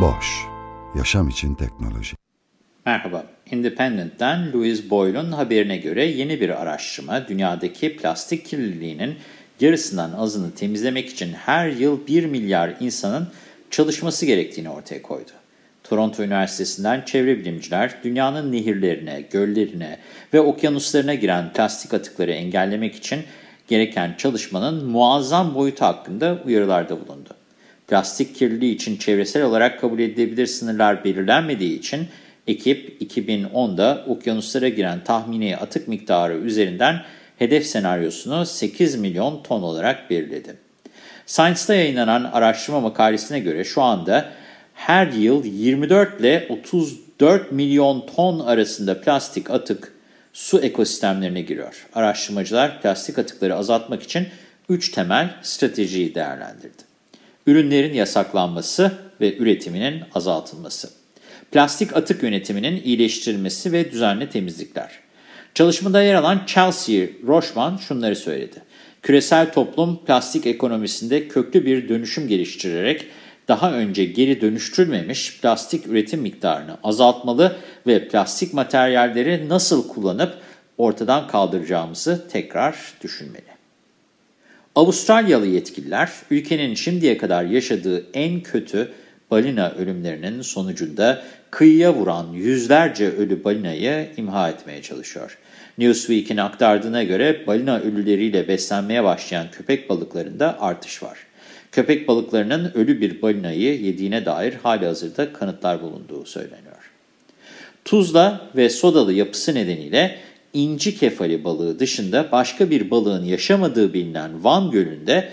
Boş, yaşam için teknoloji. Merhaba, Independent'ten Louis Boyle'un haberine göre yeni bir araştırma dünyadaki plastik kirliliğinin yarısından azını temizlemek için her yıl 1 milyar insanın çalışması gerektiğini ortaya koydu. Toronto Üniversitesi'nden çevre bilimciler dünyanın nehirlerine, göllerine ve okyanuslarına giren plastik atıkları engellemek için gereken çalışmanın muazzam boyutu hakkında uyarılarda bulundu. Plastik kirliliği için çevresel olarak kabul edilebilir sınırlar belirlenmediği için ekip 2010'da okyanuslara giren tahmini atık miktarı üzerinden hedef senaryosunu 8 milyon ton olarak belirledi. Science'da yayınlanan araştırma makalesine göre şu anda her yıl 24 ile 34 milyon ton arasında plastik atık su ekosistemlerine giriyor. Araştırmacılar plastik atıkları azaltmak için 3 temel stratejiyi değerlendirdi. Ürünlerin yasaklanması ve üretiminin azaltılması. Plastik atık yönetiminin iyileştirilmesi ve düzenli temizlikler. Çalışmada yer alan Chelsea Rochman şunları söyledi. Küresel toplum plastik ekonomisinde köklü bir dönüşüm geliştirerek daha önce geri dönüştürülmemiş plastik üretim miktarını azaltmalı ve plastik materyalleri nasıl kullanıp ortadan kaldıracağımızı tekrar düşünmeli. Avustralyalı yetkililer ülkenin şimdiye kadar yaşadığı en kötü balina ölümlerinin sonucunda kıyıya vuran yüzlerce ölü balinayı imha etmeye çalışıyor. Newsweek'in aktardığına göre balina ölüleriyle beslenmeye başlayan köpek balıklarında artış var. Köpek balıklarının ölü bir balinayı yediğine dair hali hazırda kanıtlar bulunduğu söyleniyor. Tuzla ve sodalı yapısı nedeniyle inci kefali balığı dışında başka bir balığın yaşamadığı bilinen Van Gölü'nde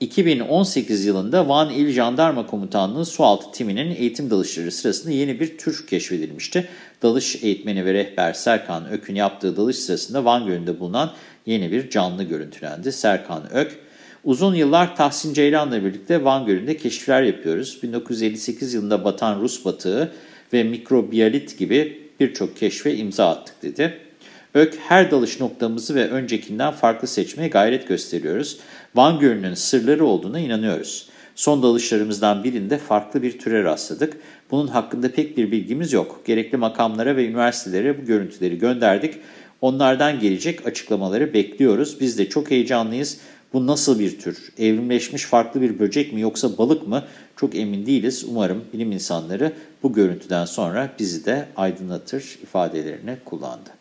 2018 yılında Van İl Jandarma Komutanlığı sualtı timinin eğitim dalışları sırasında yeni bir tür keşfedilmişti. Dalış eğitmeni ve rehber Serkan Ök'ün yaptığı dalış sırasında Van Gölü'nde bulunan yeni bir canlı görüntülendi. Serkan Ök, uzun yıllar Tahsin Ceylan'la birlikte Van Gölü'nde keşifler yapıyoruz. 1958 yılında batan Rus batığı ve mikrobiyalit gibi birçok keşfe imza attık dedi. ÖK her dalış noktamızı ve öncekinden farklı seçmeye gayret gösteriyoruz. Van Gölü'nün sırları olduğuna inanıyoruz. Son dalışlarımızdan birinde farklı bir türe rastladık. Bunun hakkında pek bir bilgimiz yok. Gerekli makamlara ve üniversitelere bu görüntüleri gönderdik. Onlardan gelecek açıklamaları bekliyoruz. Biz de çok heyecanlıyız. Bu nasıl bir tür? Evrimleşmiş farklı bir böcek mi yoksa balık mı? Çok emin değiliz. Umarım bilim insanları bu görüntüden sonra bizi de aydınlatır ifadelerini kullandı.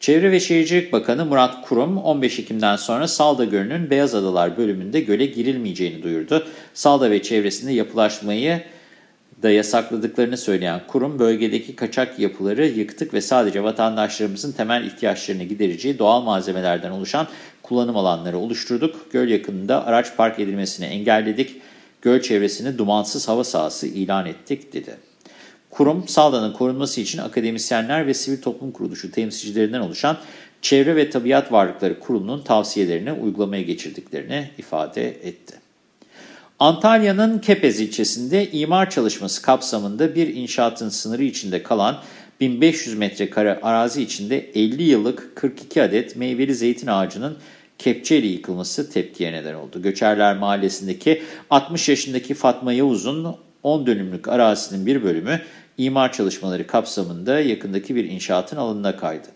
Çevre ve Şehircilik Bakanı Murat Kurum 15 Ekim'den sonra Salda Gölü'nün Beyaz Adalar bölümünde göle girilmeyeceğini duyurdu. Salda ve çevresinde yapılaşmayı da yasakladıklarını söyleyen kurum bölgedeki kaçak yapıları yıktık ve sadece vatandaşlarımızın temel ihtiyaçlarını gidereceği doğal malzemelerden oluşan kullanım alanları oluşturduk. Göl yakınında araç park edilmesini engelledik. Göl çevresini dumansız hava sahası ilan ettik dedi. Kurum, Salda'nın korunması için akademisyenler ve sivil toplum kuruluşu temsilcilerinden oluşan Çevre ve Tabiat Varlıkları Kurulu'nun tavsiyelerini uygulamaya geçirdiklerini ifade etti. Antalya'nın Kepez ilçesinde imar çalışması kapsamında bir inşaatın sınırı içinde kalan 1500 metrekare arazi içinde 50 yıllık 42 adet meyveli zeytin ağacının kepçeyle yıkılması tepkiye neden oldu. Göçerler Mahallesi'ndeki 60 yaşındaki Fatma Yavuz'un 10 dönümlük arazisinin bir bölümü imar çalışmaları kapsamında yakındaki bir inşaatın alanına kaydı.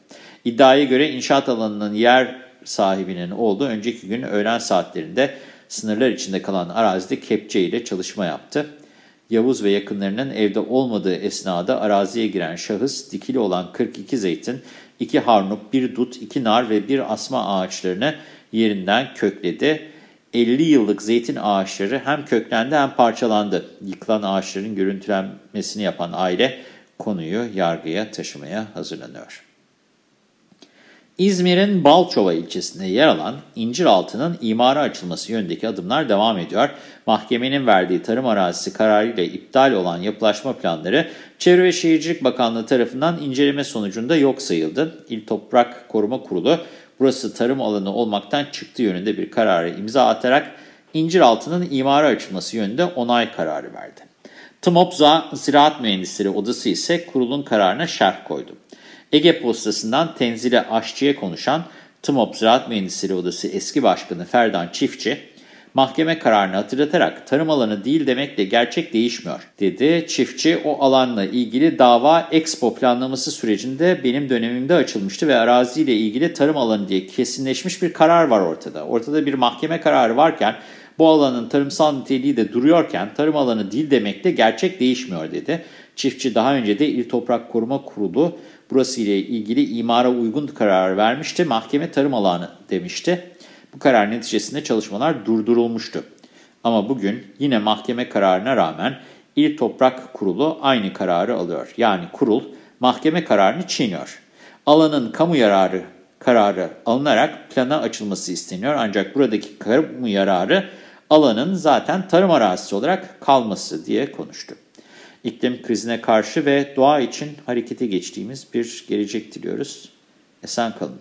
İddiaya göre inşaat alanının yer sahibinin olduğu önceki gün öğlen saatlerinde sınırlar içinde kalan arazide kepçe ile çalışma yaptı. Yavuz ve yakınlarının evde olmadığı esnada araziye giren şahıs dikili olan 42 zeytin, 2 harnup, 1 dut, 2 nar ve 1 asma ağaçlarını yerinden kökledi. 50 yıllık zeytin ağaçları hem köklendi hem parçalandı. Yıkılan ağaçların görüntülenmesini yapan aile konuyu yargıya taşımaya hazırlanıyor. İzmir'in Balçova ilçesinde yer alan İnciraltı'nın imara açılması yönündeki adımlar devam ediyor. Mahkemenin verdiği tarım arazisi kararıyla iptal olan yapılaşma planları Çevre ve Şehircilik Bakanlığı tarafından inceleme sonucunda yok sayıldı. İl Toprak Koruma Kurulu burası tarım alanı olmaktan çıktığı yönünde bir kararı imza atarak İnciraltı'nın imara açılması yönünde onay kararı verdi. TMOP Ziraat Mühendisleri Odası ise kurulun kararına şerh koydu. Ege Postası'ndan Tenzile Aşçı'ya konuşan TMOP Ziraat Mühendisleri Odası eski başkanı Ferdan Çiftçi, mahkeme kararını hatırlatarak tarım alanı değil demekle gerçek değişmiyor, dedi. Çiftçi o alanla ilgili dava Expo planlaması sürecinde benim dönemimde açılmıştı ve araziyle ilgili tarım alanı diye kesinleşmiş bir karar var ortada. Ortada bir mahkeme kararı varken bu alanın tarımsal niteliği de duruyorken tarım alanı değil demekle gerçek değişmiyor dedi. Çiftçi daha önce de İl Toprak Koruma Kurulu burası ile ilgili imara uygun karar vermişti. Mahkeme tarım alanı demişti. Bu karar neticesinde çalışmalar durdurulmuştu. Ama bugün yine mahkeme kararına rağmen İl Toprak Kurulu aynı kararı alıyor. Yani kurul mahkeme kararını çiğniyor. Alanın kamu yararı kararı alınarak plana açılması isteniyor. Ancak buradaki kamu yararı alanın zaten tarım arazisi olarak kalması diye konuştu. İklim krizine karşı ve doğa için harekete geçtiğimiz bir gelecek diliyoruz. Esen kalın.